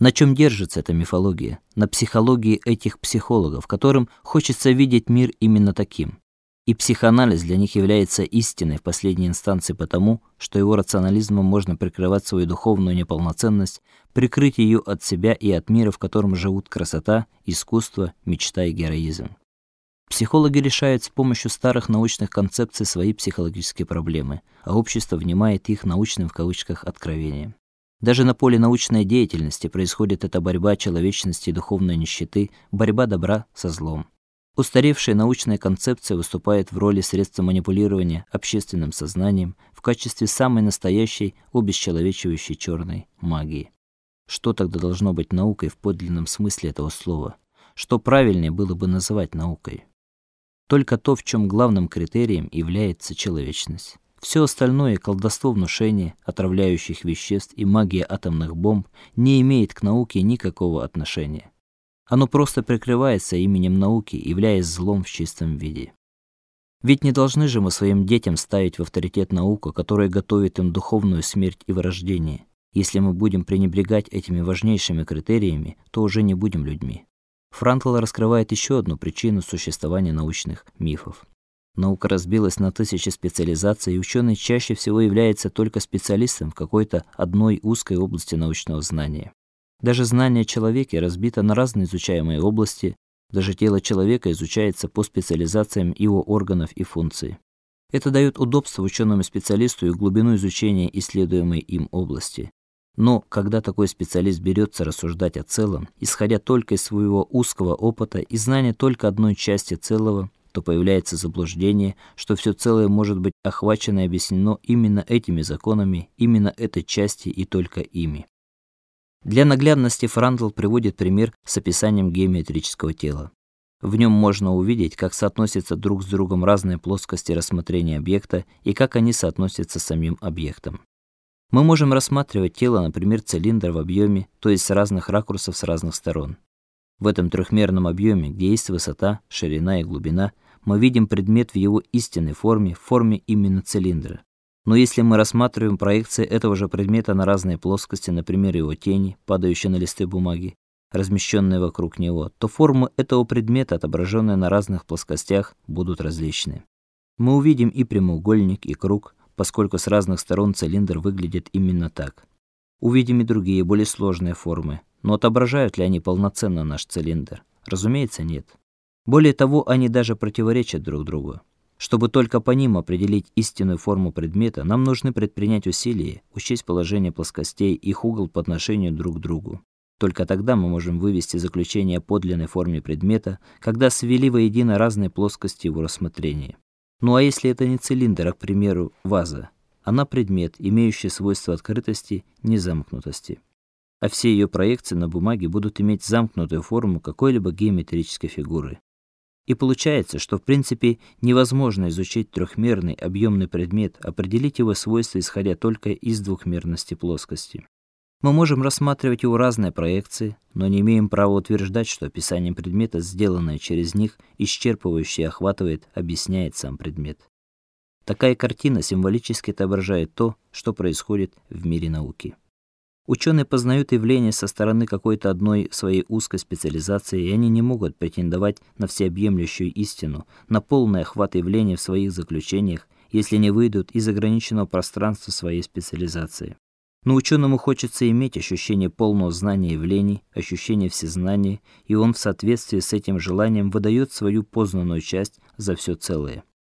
На чем держится эта мифология? На психологии этих психологов, которым хочется видеть мир именно таким. И психоанализ для них является истиной в последней инстанции потому, что его рационализмом можно прикрывать свою духовную неполноценность, прикрыть ее от себя и от мира, в котором живут красота, искусство, мечта и героизм. Психологи решают с помощью старых научных концепций свои психологические проблемы, а общество внимает их научным в кавычках откровениям. Даже на поле научной деятельности происходит эта борьба человечности и духовной нищеты, борьба добра со злом. Устаревшая научная концепция выступает в роли средства манипулирования общественным сознанием в качестве самой настоящей обесчеловечивающей черной магии. Что тогда должно быть наукой в подлинном смысле этого слова? Что правильнее было бы называть наукой? Только то, в чем главным критерием является человечность. Все остальное колдовство внушения, отравляющих веществ и магия атомных бомб не имеет к науке никакого отношения. Оно просто прикрывается именем науки, являясь злом в чистом виде. Ведь не должны же мы своим детям ставить в авторитет науку, которая готовит им духовную смерть и вырождение. Если мы будем пренебрегать этими важнейшими критериями, то уже не будем людьми. Франкл раскрывает еще одну причину существования научных мифов. Наука разбилась на тысячи специализаций, и ученый чаще всего является только специалистом в какой-то одной узкой области научного знания. Даже знание о человеке разбито на разные изучаемые области, даже тело человека изучается по специализациям его органов и функций. Это дает удобство ученому специалисту и глубину изучения исследуемой им области. Но когда такой специалист берется рассуждать о целом, исходя только из своего узкого опыта и знания только одной части целого, то появляется заблуждение, что все целое может быть охвачено и объяснено именно этими законами, именно этой части и только ими. Для наглядности Франдл приводит пример с описанием геометрического тела. В нем можно увидеть, как соотносятся друг с другом разные плоскости рассмотрения объекта и как они соотносятся с самим объектом. Мы можем рассматривать тело, например, цилиндр в объеме, то есть с разных ракурсов с разных сторон. В этом трехмерном объеме, где есть высота, ширина и глубина, мы видим предмет в его истинной форме, в форме именно цилиндра. Но если мы рассматриваем проекции этого же предмета на разные плоскости, например, его тени, падающие на листы бумаги, размещенные вокруг него, то формы этого предмета, отображенные на разных плоскостях, будут различны. Мы увидим и прямоугольник, и круг, поскольку с разных сторон цилиндр выглядит именно так. Увидим и другие, более сложные формы, но отображают ли они полноценно наш цилиндр? Разумеется, нет. Более того, они даже противоречат друг другу. Чтобы только по ним определить истинную форму предмета, нам нужно предпринять усилия, учесть положение плоскостей, их угол по отношению друг к другу. Только тогда мы можем вывести заключение о подлинной форме предмета, когда свели воедино разные плоскости его рассмотрения. Ну а если это не цилиндр, а, к примеру, ваза? Она предмет, имеющий свойство открытости, незамкнутости. А все ее проекции на бумаге будут иметь замкнутую форму какой-либо геометрической фигуры. И получается, что в принципе невозможно изучить трехмерный объемный предмет, определить его свойства исходя только из двухмерности плоскости. Мы можем рассматривать его разные проекции, но не имеем права утверждать, что описание предмета, сделанное через них, исчерпывающе охватывает, объясняет сам предмет. Такая картина символически отображает то, что происходит в мире науки. Ученые познают явления со стороны какой-то одной своей узкой специализации, и они не могут претендовать на всеобъемлющую истину, на полный охват явления в своих заключениях, если не выйдут из ограниченного пространства своей специализации. Но ученому хочется иметь ощущение полного знания явлений, ощущение всезнания, и он в соответствии с этим желанием выдает свою познанную часть за все целое.